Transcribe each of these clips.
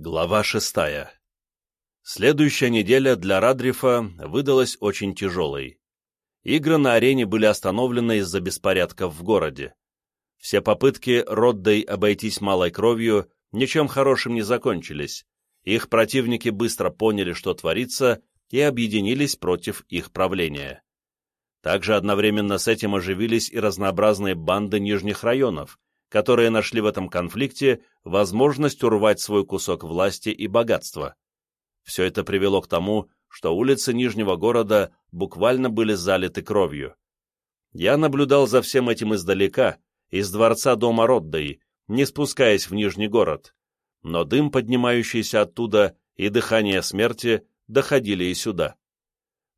Глава шестая. Следующая неделя для Радрифа выдалась очень тяжелой. Игры на арене были остановлены из-за беспорядков в городе. Все попытки Роддой обойтись малой кровью ничем хорошим не закончились. Их противники быстро поняли, что творится, и объединились против их правления. Также одновременно с этим оживились и разнообразные банды нижних районов, которые нашли в этом конфликте возможность урвать свой кусок власти и богатства. Все это привело к тому, что улицы Нижнего города буквально были залиты кровью. Я наблюдал за всем этим издалека, из дворца дома Роддой, не спускаясь в Нижний город, но дым, поднимающийся оттуда, и дыхание смерти доходили и сюда.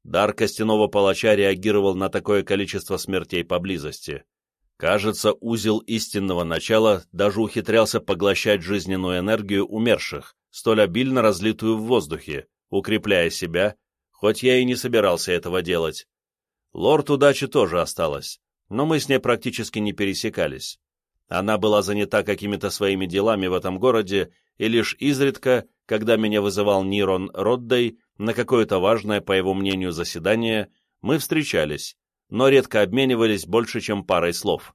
Дар костяного палача реагировал на такое количество смертей поблизости. Кажется, узел истинного начала даже ухитрялся поглощать жизненную энергию умерших, столь обильно разлитую в воздухе, укрепляя себя, хоть я и не собирался этого делать. Лорд удачи тоже осталась, но мы с ней практически не пересекались. Она была занята какими-то своими делами в этом городе, и лишь изредка, когда меня вызывал Нирон Роддей на какое-то важное, по его мнению, заседание, мы встречались, но редко обменивались больше, чем парой слов.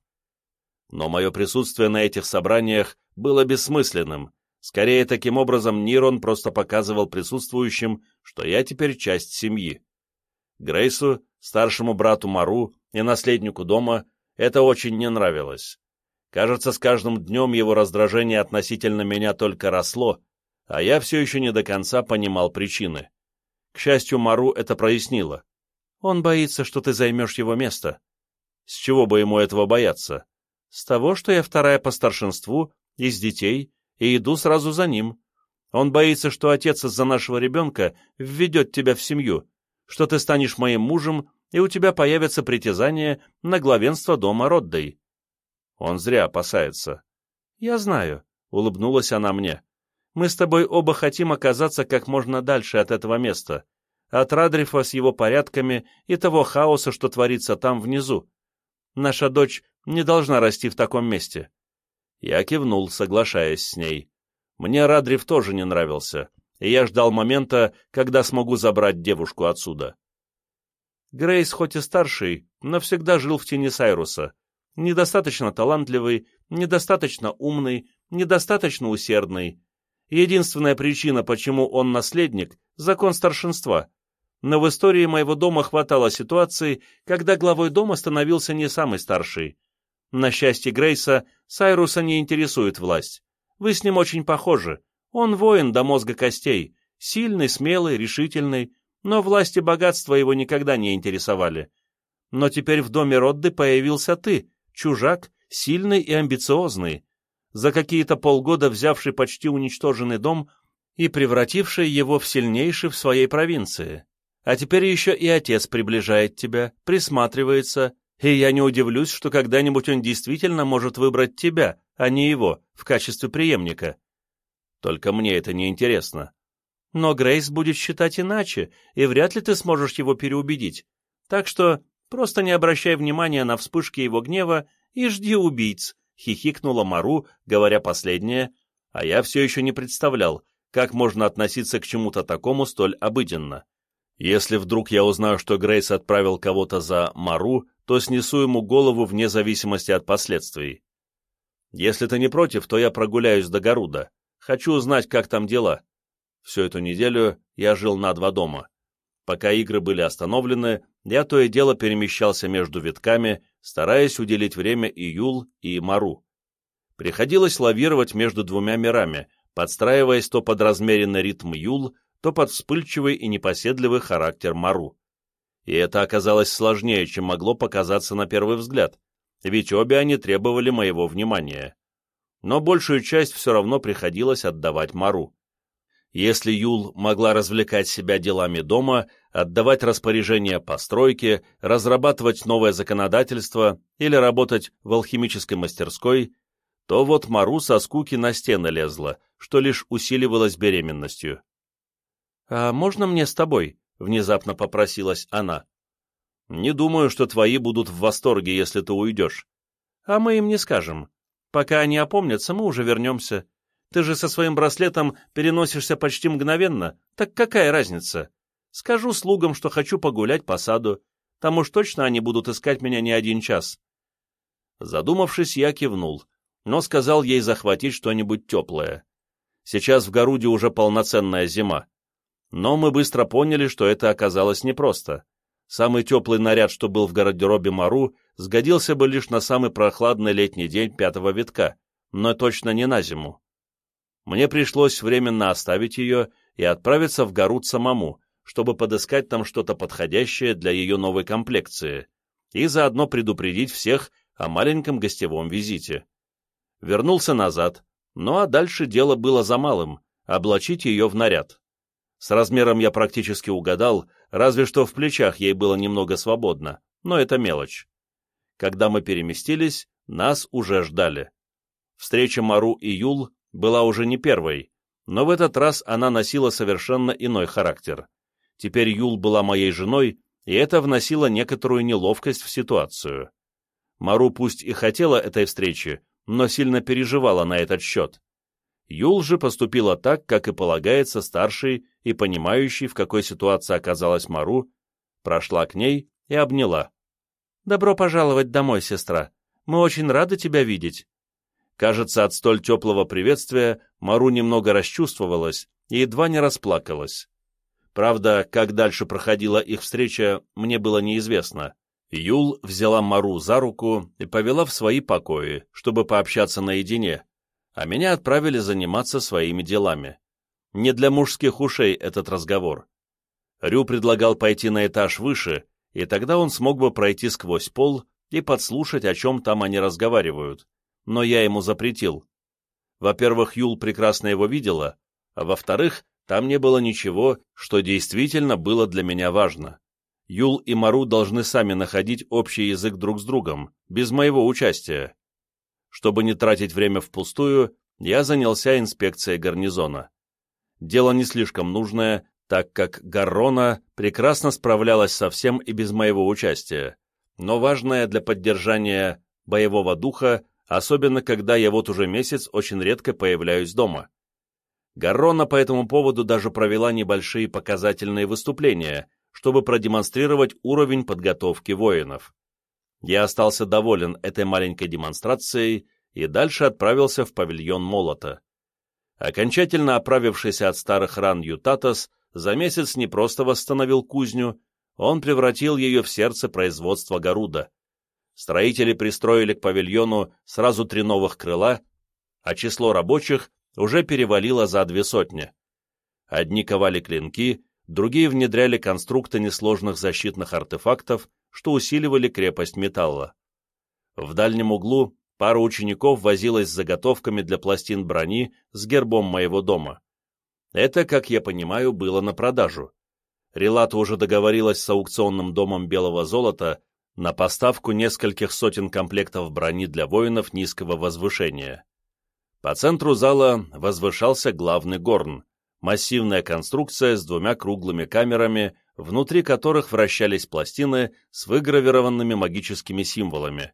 Но мое присутствие на этих собраниях было бессмысленным. Скорее, таким образом Нирон просто показывал присутствующим, что я теперь часть семьи. Грейсу, старшему брату Мару и наследнику дома это очень не нравилось. Кажется, с каждым днем его раздражение относительно меня только росло, а я все еще не до конца понимал причины. К счастью, Мару это прояснило. Он боится, что ты займешь его место. С чего бы ему этого бояться? С того, что я вторая по старшинству, из детей, и иду сразу за ним. Он боится, что отец из-за нашего ребенка введет тебя в семью, что ты станешь моим мужем, и у тебя появятся притязания на главенство дома Роддой. Он зря опасается. Я знаю, — улыбнулась она мне. Мы с тобой оба хотим оказаться как можно дальше от этого места от Радрифа с его порядками и того хаоса, что творится там внизу. Наша дочь не должна расти в таком месте. Я кивнул, соглашаясь с ней. Мне Радриф тоже не нравился, и я ждал момента, когда смогу забрать девушку отсюда. Грейс хоть и старший, но всегда жил в тени Сайруса. Недостаточно талантливый, недостаточно умный, недостаточно усердный. Единственная причина, почему он наследник — закон старшинства но в истории моего дома хватало ситуаций, когда главой дома становился не самый старший. На счастье Грейса, Сайруса не интересует власть. Вы с ним очень похожи. Он воин до мозга костей, сильный, смелый, решительный, но власть и богатство его никогда не интересовали. Но теперь в доме Родды появился ты, чужак, сильный и амбициозный, за какие-то полгода взявший почти уничтоженный дом и превративший его в сильнейший в своей провинции. А теперь еще и отец приближает тебя, присматривается, и я не удивлюсь, что когда-нибудь он действительно может выбрать тебя, а не его, в качестве преемника. Только мне это не интересно. Но Грейс будет считать иначе, и вряд ли ты сможешь его переубедить. Так что просто не обращай внимания на вспышки его гнева и жди убийц, — хихикнула Мару, говоря последнее, а я все еще не представлял, как можно относиться к чему-то такому столь обыденно. Если вдруг я узнаю, что Грейс отправил кого-то за Мару, то снесу ему голову вне зависимости от последствий. Если ты не против, то я прогуляюсь до Гаруда. Хочу узнать, как там дела. Всю эту неделю я жил на два дома. Пока игры были остановлены, я то и дело перемещался между витками, стараясь уделить время и Юл, и Мару. Приходилось лавировать между двумя мирами, подстраиваясь то под размеренный ритм Юл, то под вспыльчивый и непоседливый характер Мару. И это оказалось сложнее, чем могло показаться на первый взгляд, ведь обе они требовали моего внимания. Но большую часть все равно приходилось отдавать Мару. Если Юл могла развлекать себя делами дома, отдавать распоряжения по стройке, разрабатывать новое законодательство или работать в алхимической мастерской, то вот Мару со скуки на стены лезла, что лишь усиливалось беременностью. «А можно мне с тобой?» — внезапно попросилась она. «Не думаю, что твои будут в восторге, если ты уйдешь. А мы им не скажем. Пока они опомнятся, мы уже вернемся. Ты же со своим браслетом переносишься почти мгновенно, так какая разница? Скажу слугам, что хочу погулять по саду, там уж точно они будут искать меня не один час». Задумавшись, я кивнул, но сказал ей захватить что-нибудь теплое. Сейчас в Горуде уже полноценная зима. Но мы быстро поняли, что это оказалось непросто. Самый теплый наряд, что был в гардеробе Мару, сгодился бы лишь на самый прохладный летний день пятого витка, но точно не на зиму. Мне пришлось временно оставить ее и отправиться в Горуд самому, чтобы подыскать там что-то подходящее для ее новой комплекции, и заодно предупредить всех о маленьком гостевом визите. Вернулся назад, ну а дальше дело было за малым — облачить ее в наряд. С размером я практически угадал, разве что в плечах ей было немного свободно, но это мелочь. Когда мы переместились, нас уже ждали. Встреча Мару и Юл была уже не первой, но в этот раз она носила совершенно иной характер. Теперь Юл была моей женой, и это вносило некоторую неловкость в ситуацию. Мару пусть и хотела этой встречи, но сильно переживала на этот счет. Юл же поступила так, как и полагается старшей и понимающей, в какой ситуации оказалась Мару, прошла к ней и обняла. «Добро пожаловать домой, сестра. Мы очень рады тебя видеть». Кажется, от столь теплого приветствия Мару немного расчувствовалась и едва не расплакалась. Правда, как дальше проходила их встреча, мне было неизвестно. Юл взяла Мару за руку и повела в свои покои, чтобы пообщаться наедине, а меня отправили заниматься своими делами. Не для мужских ушей этот разговор. Рю предлагал пойти на этаж выше, и тогда он смог бы пройти сквозь пол и подслушать, о чем там они разговаривают, но я ему запретил. Во-первых, Юл прекрасно его видела, а во-вторых, там не было ничего, что действительно было для меня важно. Юл и Мару должны сами находить общий язык друг с другом, без моего участия. Чтобы не тратить время впустую, я занялся инспекцией гарнизона. Дело не слишком нужное, так как Гаррона прекрасно справлялась со всем и без моего участия, но важное для поддержания боевого духа, особенно когда я вот уже месяц очень редко появляюсь дома. Гаррона по этому поводу даже провела небольшие показательные выступления, чтобы продемонстрировать уровень подготовки воинов. Я остался доволен этой маленькой демонстрацией и дальше отправился в павильон молота. Окончательно оправившийся от старых ран Ютатос за месяц не просто восстановил кузню, он превратил ее в сердце производства Гаруда. Строители пристроили к павильону сразу три новых крыла, а число рабочих уже перевалило за две сотни. Одни ковали клинки, другие внедряли конструкты несложных защитных артефактов, что усиливали крепость металла. В дальнем углу пара учеников возилась с заготовками для пластин брони с гербом моего дома. Это, как я понимаю, было на продажу. Релата уже договорилась с аукционным домом белого золота на поставку нескольких сотен комплектов брони для воинов низкого возвышения. По центру зала возвышался главный горн, массивная конструкция с двумя круглыми камерами, внутри которых вращались пластины с выгравированными магическими символами.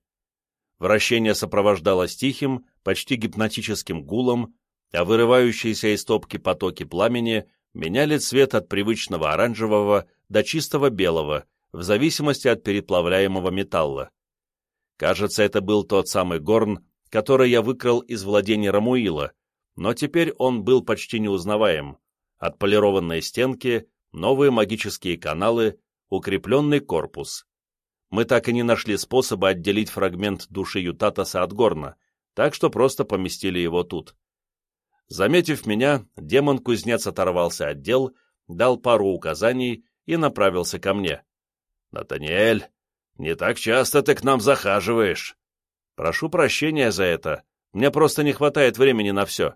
Вращение сопровождалось тихим, почти гипнотическим гулом, а вырывающиеся из топки потоки пламени меняли цвет от привычного оранжевого до чистого белого, в зависимости от переплавляемого металла. Кажется, это был тот самый горн, который я выкрал из владения Рамуила, но теперь он был почти неузнаваем. Отполированные стенки, новые магические каналы, укрепленный корпус. Мы так и не нашли способа отделить фрагмент души Ютатаса от Горна, так что просто поместили его тут. Заметив меня, демон-кузнец оторвался от дел, дал пару указаний и направился ко мне. «Натаниэль, не так часто ты к нам захаживаешь». «Прошу прощения за это. Мне просто не хватает времени на все».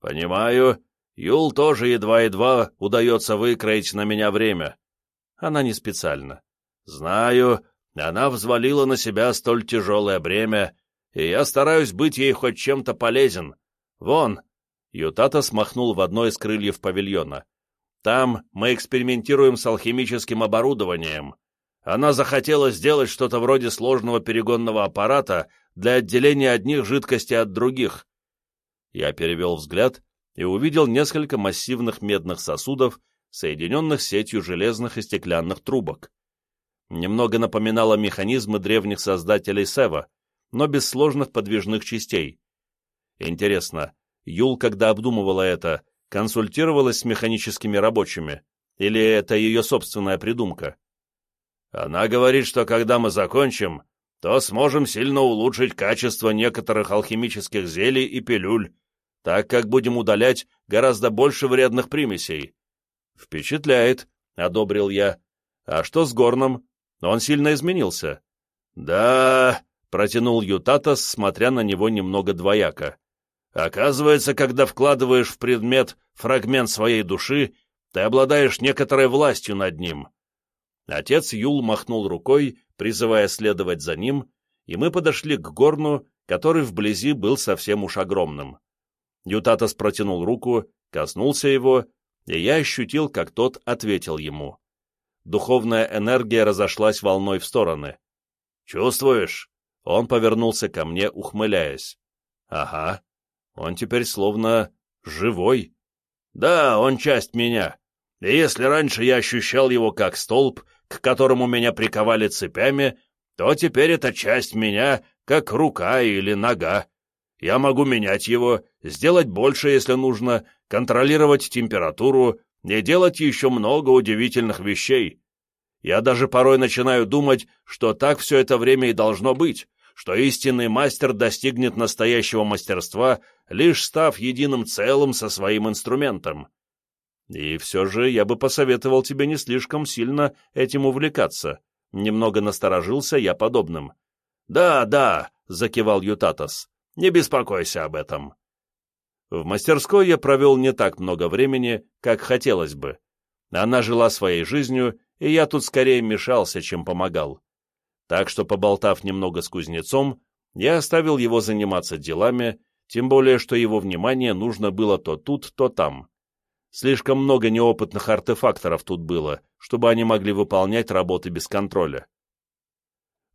«Понимаю. Юл тоже едва-едва удается выкроить на меня время». Она не специально. «Знаю. Она взвалила на себя столь тяжелое бремя, и я стараюсь быть ей хоть чем-то полезен. Вон». Ютата смахнул в одно из крыльев павильона. «Там мы экспериментируем с алхимическим оборудованием. Она захотела сделать что-то вроде сложного перегонного аппарата для отделения одних жидкостей от других. Я перевел взгляд и увидел несколько массивных медных сосудов, соединенных сетью железных и стеклянных трубок. Немного напоминало механизмы древних создателей Сева, но без сложных подвижных частей. Интересно, Юл, когда обдумывала это, консультировалась с механическими рабочими, или это ее собственная придумка? Она говорит, что когда мы закончим, то сможем сильно улучшить качество некоторых алхимических зелий и пилюль, так как будем удалять гораздо больше вредных примесей. Впечатляет, — одобрил я. А что с Горном? Он сильно изменился. Да, — протянул Ютатас, смотря на него немного двояко. Оказывается, когда вкладываешь в предмет фрагмент своей души, ты обладаешь некоторой властью над ним. Отец Юл махнул рукой, призывая следовать за ним, и мы подошли к горну, который вблизи был совсем уж огромным. Ютатас протянул руку, коснулся его, и я ощутил, как тот ответил ему. Духовная энергия разошлась волной в стороны. «Чувствуешь?» Он повернулся ко мне, ухмыляясь. «Ага, он теперь словно живой. Да, он часть меня. И если раньше я ощущал его как столб, к которому меня приковали цепями, то теперь это часть меня, как рука или нога. Я могу менять его, сделать больше, если нужно, контролировать температуру и делать еще много удивительных вещей. Я даже порой начинаю думать, что так все это время и должно быть, что истинный мастер достигнет настоящего мастерства, лишь став единым целым со своим инструментом. И все же я бы посоветовал тебе не слишком сильно этим увлекаться. Немного насторожился я подобным. «Да, да», — закивал Ютатас, — «не беспокойся об этом». В мастерской я провел не так много времени, как хотелось бы. Она жила своей жизнью, и я тут скорее мешался, чем помогал. Так что, поболтав немного с кузнецом, я оставил его заниматься делами, тем более, что его внимание нужно было то тут, то там. Слишком много неопытных артефакторов тут было, чтобы они могли выполнять работы без контроля.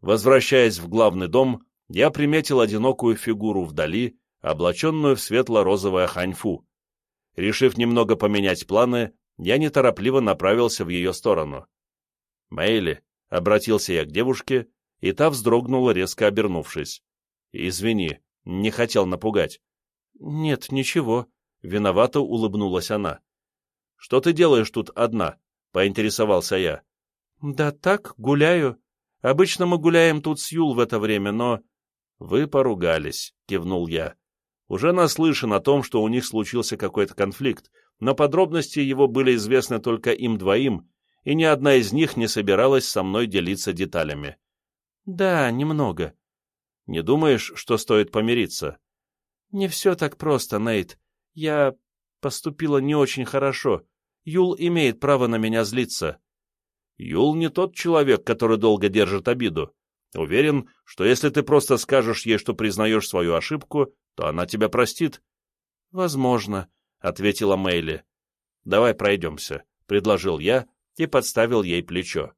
Возвращаясь в главный дом, я приметил одинокую фигуру вдали, облаченную в светло-розовое ханьфу. Решив немного поменять планы, я неторопливо направился в ее сторону. «Мэйли», — обратился я к девушке, и та вздрогнула, резко обернувшись. «Извини, не хотел напугать». «Нет, ничего», — виновато улыбнулась она. «Что ты делаешь тут одна?» — поинтересовался я. «Да так, гуляю. Обычно мы гуляем тут с Юл в это время, но...» «Вы поругались», — кивнул я. «Уже наслышан о том, что у них случился какой-то конфликт, но подробности его были известны только им двоим, и ни одна из них не собиралась со мной делиться деталями». «Да, немного». «Не думаешь, что стоит помириться?» «Не все так просто, Нейт. Я поступила не очень хорошо. Юл имеет право на меня злиться. Юл не тот человек, который долго держит обиду. Уверен, что если ты просто скажешь ей, что признаешь свою ошибку, то она тебя простит. — Возможно, — ответила Мэйли. — Давай пройдемся, — предложил я и подставил ей плечо.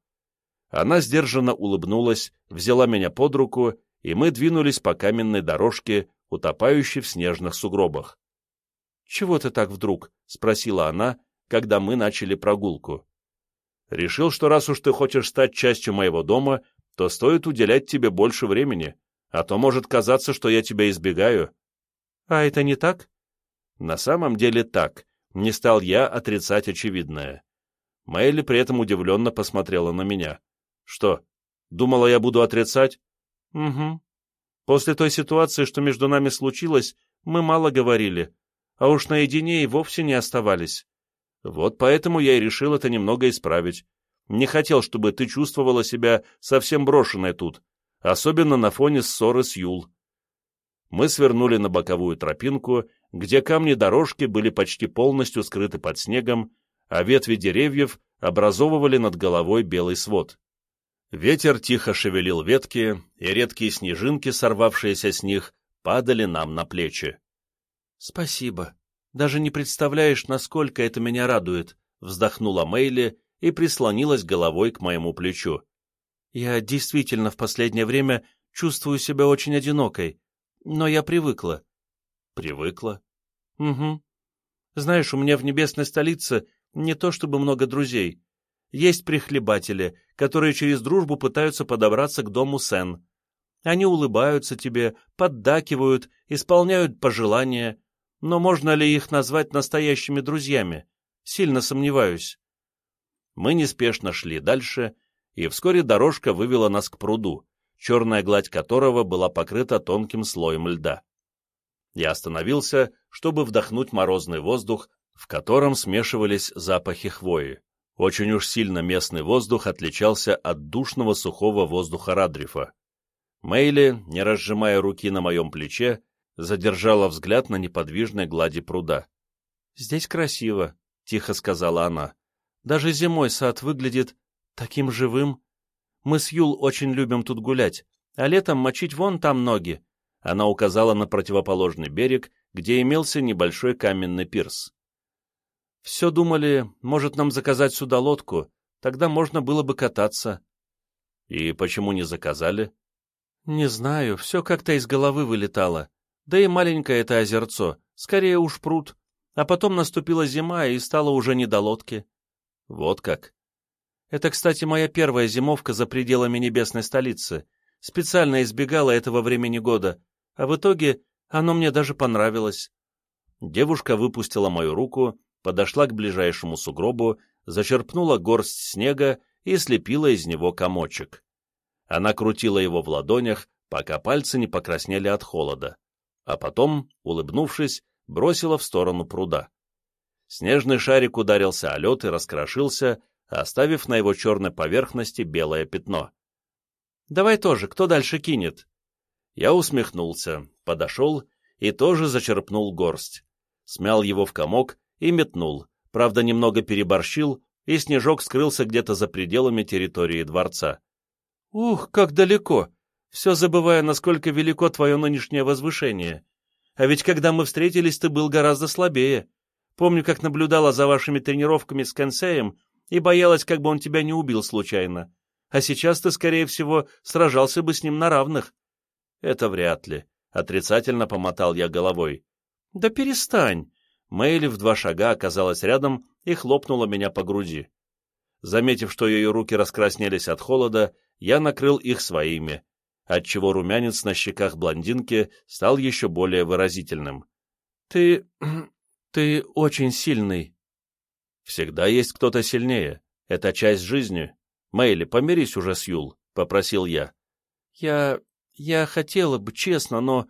Она сдержанно улыбнулась, взяла меня под руку, и мы двинулись по каменной дорожке, утопающей в снежных сугробах. «Чего ты так вдруг?» — спросила она, когда мы начали прогулку. «Решил, что раз уж ты хочешь стать частью моего дома, то стоит уделять тебе больше времени, а то может казаться, что я тебя избегаю». «А это не так?» «На самом деле так», — не стал я отрицать очевидное. Мэйли при этом удивленно посмотрела на меня. «Что, думала, я буду отрицать?» «Угу. После той ситуации, что между нами случилось, мы мало говорили, а уж наедине и вовсе не оставались. Вот поэтому я и решил это немного исправить. Не хотел, чтобы ты чувствовала себя совсем брошенной тут, особенно на фоне ссоры с Юл. Мы свернули на боковую тропинку, где камни дорожки были почти полностью скрыты под снегом, а ветви деревьев образовывали над головой белый свод. Ветер тихо шевелил ветки, и редкие снежинки, сорвавшиеся с них, падали нам на плечи. «Спасибо. Даже не представляешь, насколько это меня радует», — вздохнула Мэйли и прислонилась головой к моему плечу. «Я действительно в последнее время чувствую себя очень одинокой, но я привыкла». «Привыкла?» «Угу. Знаешь, у меня в небесной столице не то чтобы много друзей. Есть прихлебатели, которые через дружбу пытаются подобраться к дому Сен. Они улыбаются тебе, поддакивают, исполняют пожелания, но можно ли их назвать настоящими друзьями? Сильно сомневаюсь. Мы неспешно шли дальше, и вскоре дорожка вывела нас к пруду, черная гладь которого была покрыта тонким слоем льда. Я остановился, чтобы вдохнуть морозный воздух, в котором смешивались запахи хвои. Очень уж сильно местный воздух отличался от душного сухого воздуха Радрифа. Мейли, не разжимая руки на моем плече, задержала взгляд на неподвижной глади пруда. «Здесь красиво», — тихо сказала она. «Даже зимой сад выглядит таким живым. Мы с Юл очень любим тут гулять, а летом мочить вон там ноги». Она указала на противоположный берег, где имелся небольшой каменный пирс. Все думали, может нам заказать сюда лодку, тогда можно было бы кататься. И почему не заказали? Не знаю, все как-то из головы вылетало. Да и маленькое это озерцо, скорее уж пруд. А потом наступила зима, и стало уже не до лодки. Вот как. Это, кстати, моя первая зимовка за пределами небесной столицы. Специально избегала этого времени года, а в итоге оно мне даже понравилось. Девушка выпустила мою руку подошла к ближайшему сугробу, зачерпнула горсть снега и слепила из него комочек. Она крутила его в ладонях, пока пальцы не покраснели от холода, а потом, улыбнувшись, бросила в сторону пруда. Снежный шарик ударился о лед и раскрошился, оставив на его черной поверхности белое пятно. «Давай тоже, кто дальше кинет?» Я усмехнулся, подошел и тоже зачерпнул горсть. Смял его в комок и метнул, правда, немного переборщил, и снежок скрылся где-то за пределами территории дворца. «Ух, как далеко! Все забывая, насколько велико твое нынешнее возвышение. А ведь когда мы встретились, ты был гораздо слабее. Помню, как наблюдала за вашими тренировками с Кенсеем и боялась, как бы он тебя не убил случайно. А сейчас ты, скорее всего, сражался бы с ним на равных». «Это вряд ли», — отрицательно помотал я головой. «Да перестань!» Мэйли в два шага оказалась рядом и хлопнула меня по груди. Заметив, что ее руки раскраснелись от холода, я накрыл их своими, отчего румянец на щеках блондинки стал еще более выразительным. «Ты... ты очень сильный». «Всегда есть кто-то сильнее. Это часть жизни. Мэйли, помирись уже с Юл», — попросил я. «Я... я хотела бы, честно, но...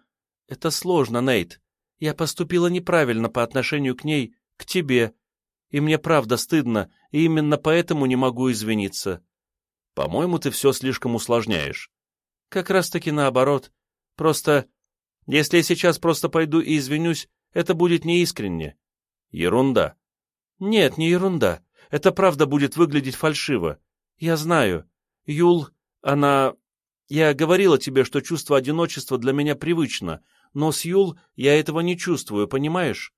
это сложно, Нейт. Я поступила неправильно по отношению к ней, к тебе, и мне правда стыдно, и именно поэтому не могу извиниться. По-моему, ты все слишком усложняешь. Как раз-таки наоборот. Просто, если я сейчас просто пойду и извинюсь, это будет неискренне. Ерунда. Нет, не ерунда. Это правда будет выглядеть фальшиво. Я знаю. Юл, она... Я говорила тебе, что чувство одиночества для меня привычно, но с Юл я этого не чувствую, понимаешь?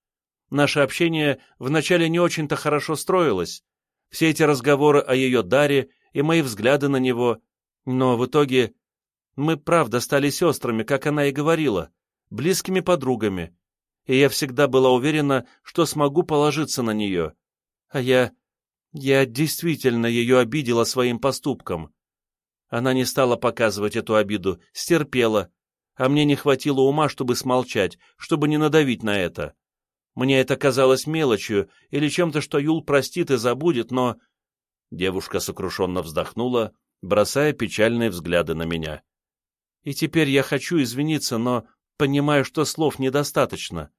Наше общение вначале не очень-то хорошо строилось. Все эти разговоры о ее даре и мои взгляды на него. Но в итоге мы правда стали сестрами, как она и говорила, близкими подругами. И я всегда была уверена, что смогу положиться на нее. А я... я действительно ее обидела своим поступком. Она не стала показывать эту обиду, стерпела, а мне не хватило ума, чтобы смолчать, чтобы не надавить на это. Мне это казалось мелочью или чем-то, что Юл простит и забудет, но...» Девушка сокрушенно вздохнула, бросая печальные взгляды на меня. «И теперь я хочу извиниться, но понимаю, что слов недостаточно.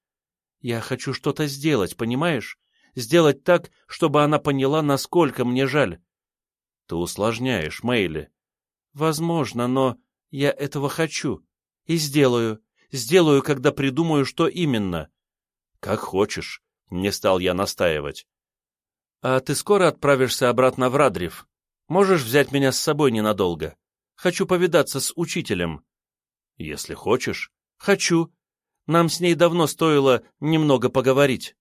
Я хочу что-то сделать, понимаешь? Сделать так, чтобы она поняла, насколько мне жаль». «Ты усложняешь, Мэйли». «Возможно, но я этого хочу. И сделаю. Сделаю, когда придумаю, что именно. Как хочешь. Не стал я настаивать. А ты скоро отправишься обратно в Радрив? Можешь взять меня с собой ненадолго? Хочу повидаться с учителем. Если хочешь. Хочу. Нам с ней давно стоило немного поговорить.